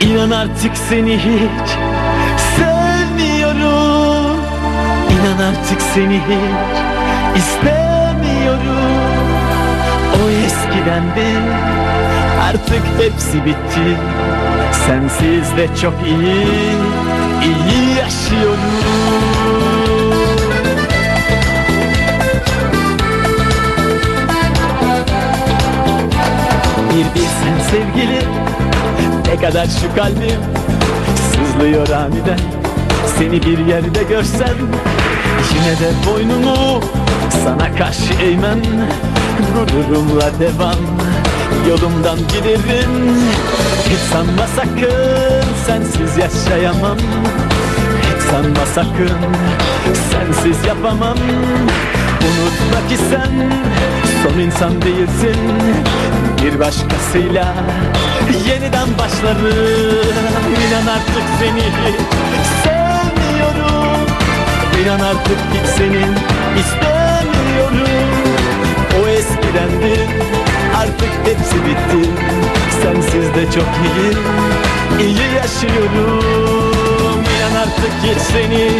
İnan artık seni hiç sevmiyorum. İnan artık seni hiç istemiyorum. O eskidendi artık hepsi bitti. Sensiz de çok iyi, iyi yaşıyorum kadar şu kalbim Sızlıyor aniden. Seni bir yerde görsem Yine de boynumu Sana karşı eğmem. Gururumla devam Yolumdan giderim. Hiç sanma sakın Sensiz yaşayamam. Hiç sanma sakın Sensiz yapamam. Unutma ki sen Son insan değilsin. Bir başkasıyla Yeniden başlarım. İnan artık seni Sevmiyorum. İnan artık hiç senin istemiyorum. O eskidendi Artık hepsi bitti. Sensiz de çok iyi iyi yaşıyorum. İnan artık hiç seni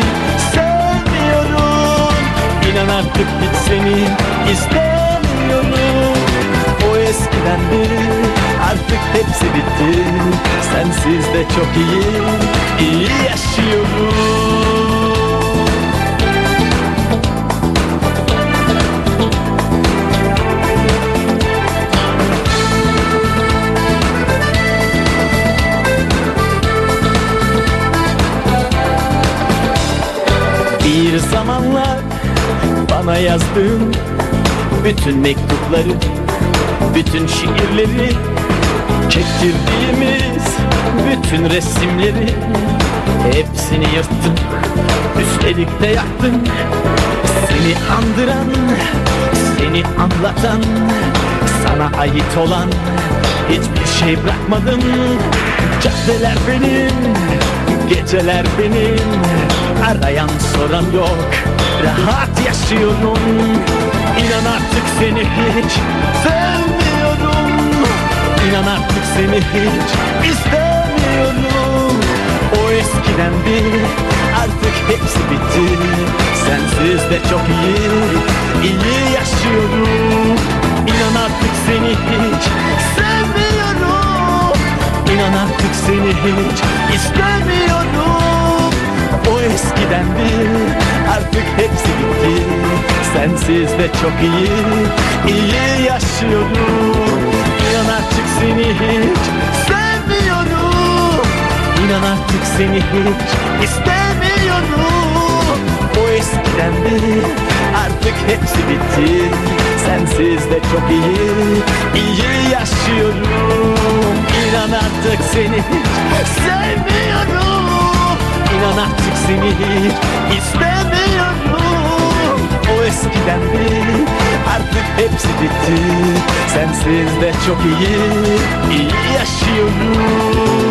sevmiyorum. İnan artık hiç seni istemiyorum O eskidendi artık hepsi bitti. Sensiz de çok iyi iyi yaşıyorum Bir zamanlar bana yazdığın bütün mektupları, bütün şiirleri, çektirdiğimiz bütün resimleri hepsini yırttım, üstelik de yaktım. Seni andıran, seni anlatan, sana ait olan hiçbir şey bırakmadım. Caddeler benim, geceler benim, arayan soran yok. Rahat yaşıyorum, inan artık seni hiç sevmiyorum. İnan artık seni hiç istemiyorum. O eskiden bir artık hepsi bitti. Sensiz de çok iyi, iyi yaşıyorum. İnan artık seni hiç sevmiyorum. İnan artık seni hiç istemiyorum. O eskiden bir artık. Sensiz de çok iyi, iyi yaşıyorum. İnan artık seni hiç sevmiyorum. İnan artık seni hiç istemiyorum. O eskiden bir artık hepsi bitti. Sensiz de çok iyi, iyi yaşıyorum. İnan artık seni hiç sevmiyorum. İnan artık seni hiç istemiyorum hepsi bitti. Sensiz de çok iyi, iyi yaşıyorum